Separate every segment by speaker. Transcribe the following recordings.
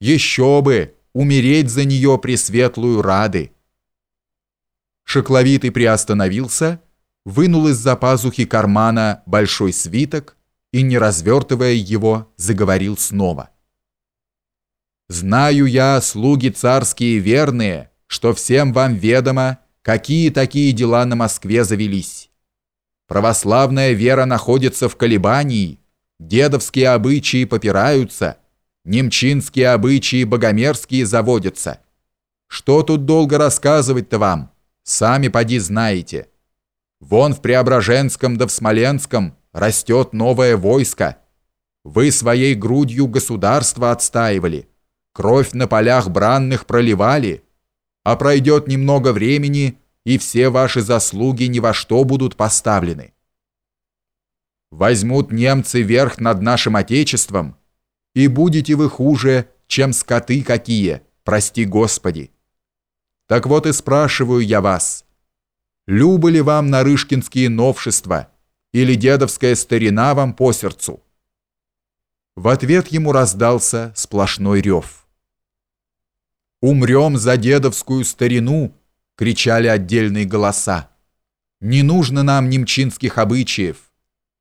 Speaker 1: Еще бы, умереть за нее пресветлую рады. Шокловитый приостановился, вынул из-за пазухи кармана большой свиток и, не развертывая его, заговорил снова. «Знаю я, слуги царские верные, что всем вам ведомо, какие такие дела на Москве завелись. Православная вера находится в колебании, дедовские обычаи попираются, немчинские обычаи богомерзкие заводятся. Что тут долго рассказывать-то вам? Сами поди знаете. Вон в Преображенском да в Смоленском растет новое войско. Вы своей грудью государство отстаивали, кровь на полях бранных проливали, а пройдет немного времени, и все ваши заслуги ни во что будут поставлены. Возьмут немцы верх над нашим Отечеством, и будете вы хуже, чем скоты какие, прости Господи. Так вот и спрашиваю я вас, любы ли вам нарышкинские новшества или дедовская старина вам по сердцу? В ответ ему раздался сплошной рев. «Умрем за дедовскую старину!» — кричали отдельные голоса. «Не нужно нам немчинских обычаев.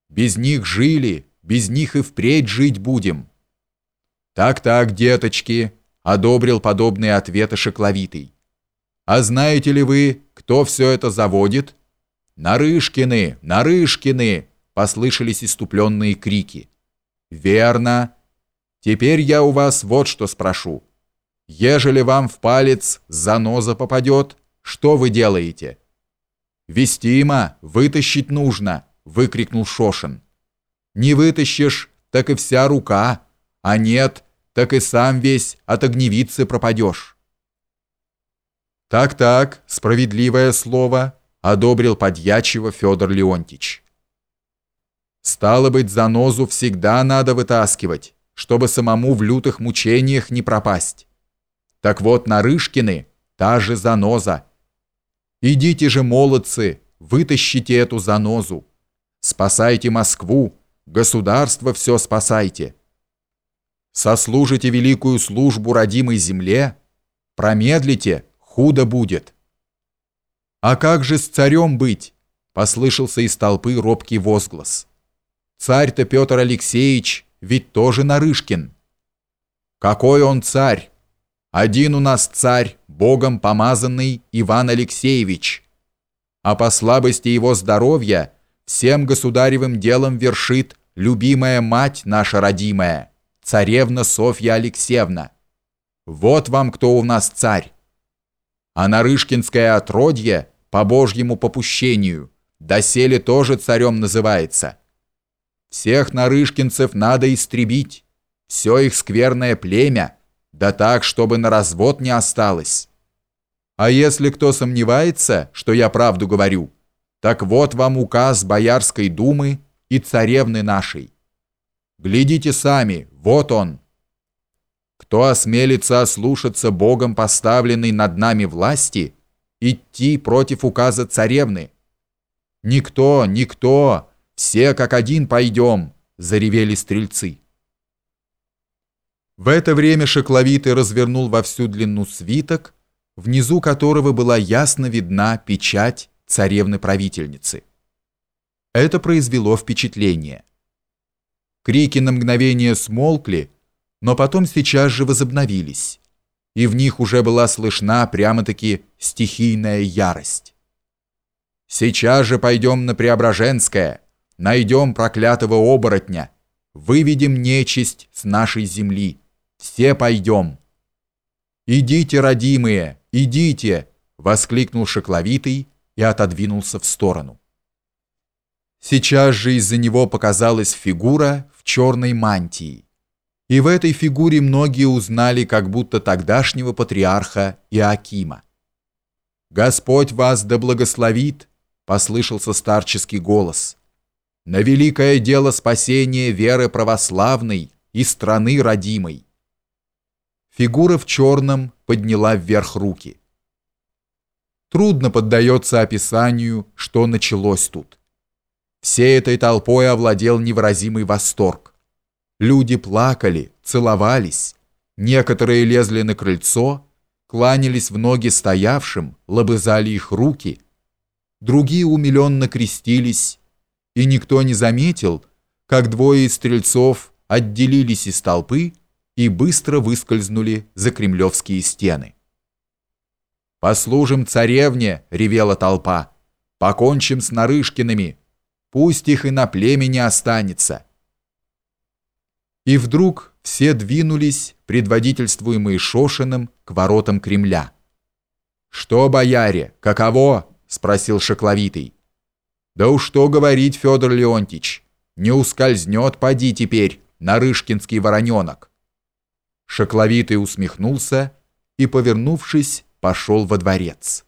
Speaker 1: Без них жили, без них и впредь жить будем». «Так-так, деточки», — одобрил подобные ответы Шекловитый. «А знаете ли вы, кто все это заводит?» «Нарышкины! Нарышкины!» — послышались иступленные крики. «Верно. Теперь я у вас вот что спрошу. Ежели вам в палец заноза попадет, что вы делаете?» «Вестимо, вытащить нужно!» — выкрикнул Шошин. «Не вытащишь, так и вся рука, а нет, так и сам весь от огневицы пропадешь». «Так-так, справедливое слово», — одобрил подьячего Федор Леонтич. «Стало быть, занозу всегда надо вытаскивать, чтобы самому в лютых мучениях не пропасть. Так вот, на Рышкины та же заноза. Идите же, молодцы, вытащите эту занозу. Спасайте Москву, государство все спасайте» сослужите великую службу родимой земле, промедлите, худо будет. А как же с царем быть? Послышался из толпы робкий возглас. Царь-то Петр Алексеевич ведь тоже Нарышкин. Какой он царь? Один у нас царь, богом помазанный Иван Алексеевич. А по слабости его здоровья всем государевым делом вершит любимая мать наша родимая царевна Софья Алексеевна. Вот вам кто у нас царь. А Нарышкинское отродье по божьему попущению доселе тоже царем называется. Всех нарышкинцев надо истребить, все их скверное племя, да так, чтобы на развод не осталось. А если кто сомневается, что я правду говорю, так вот вам указ Боярской думы и царевны нашей. Глядите сами, вот он. Кто осмелится ослушаться Богом поставленной над нами власти, идти против указа царевны? Никто, никто, все как один пойдем, заревели стрельцы. В это время Шекловитый развернул во всю длину свиток, внизу которого была ясно видна печать царевны-правительницы. Это произвело впечатление. Крики на мгновение смолкли, но потом сейчас же возобновились, и в них уже была слышна прямо-таки стихийная ярость. «Сейчас же пойдем на Преображенское, найдем проклятого оборотня, выведем нечисть с нашей земли, все пойдем». «Идите, родимые, идите!» — воскликнул Шекловитый и отодвинулся в сторону. Сейчас же из-за него показалась фигура в черной мантии. И в этой фигуре многие узнали как будто тогдашнего патриарха Иакима. «Господь вас да благословит!» — послышался старческий голос. «На великое дело спасения веры православной и страны родимой!» Фигура в черном подняла вверх руки. Трудно поддается описанию, что началось тут. Всей этой толпой овладел невыразимый восторг. Люди плакали, целовались. Некоторые лезли на крыльцо, кланялись в ноги стоявшим, лобызали их руки. Другие умиленно крестились, и никто не заметил, как двое из стрельцов отделились из толпы и быстро выскользнули за кремлевские стены. «Послужим царевне!» — ревела толпа. «Покончим с Нарышкиными! Пусть их и на племени останется!» И вдруг все двинулись, предводительствуемые Шошиным, к воротам Кремля. «Что, бояре, каково?» — спросил Шокловитый. «Да уж что говорить, Федор Леонтич, не ускользнет, поди теперь, нарышкинский вороненок». Шокловитый усмехнулся и, повернувшись, пошел во дворец.